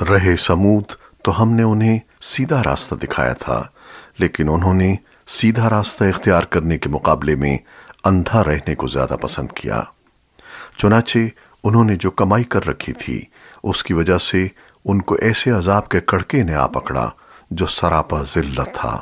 رہے سمود تو ہم نے انہیں سیدھا راستہ دکھایا تھا، لیکن انہوں نے سیدھا راستہ اختیار کرنے کے مقابلے میں اندھا رہنے کو زیادہ پسند کیا۔ چنانچہ انہوں نے جو کمائی کر رکھی تھی، اس کی وجہ سے ان کو ایسے عذاب کے کڑکے نے آ پکڑا جو سراپا ذلت تھا۔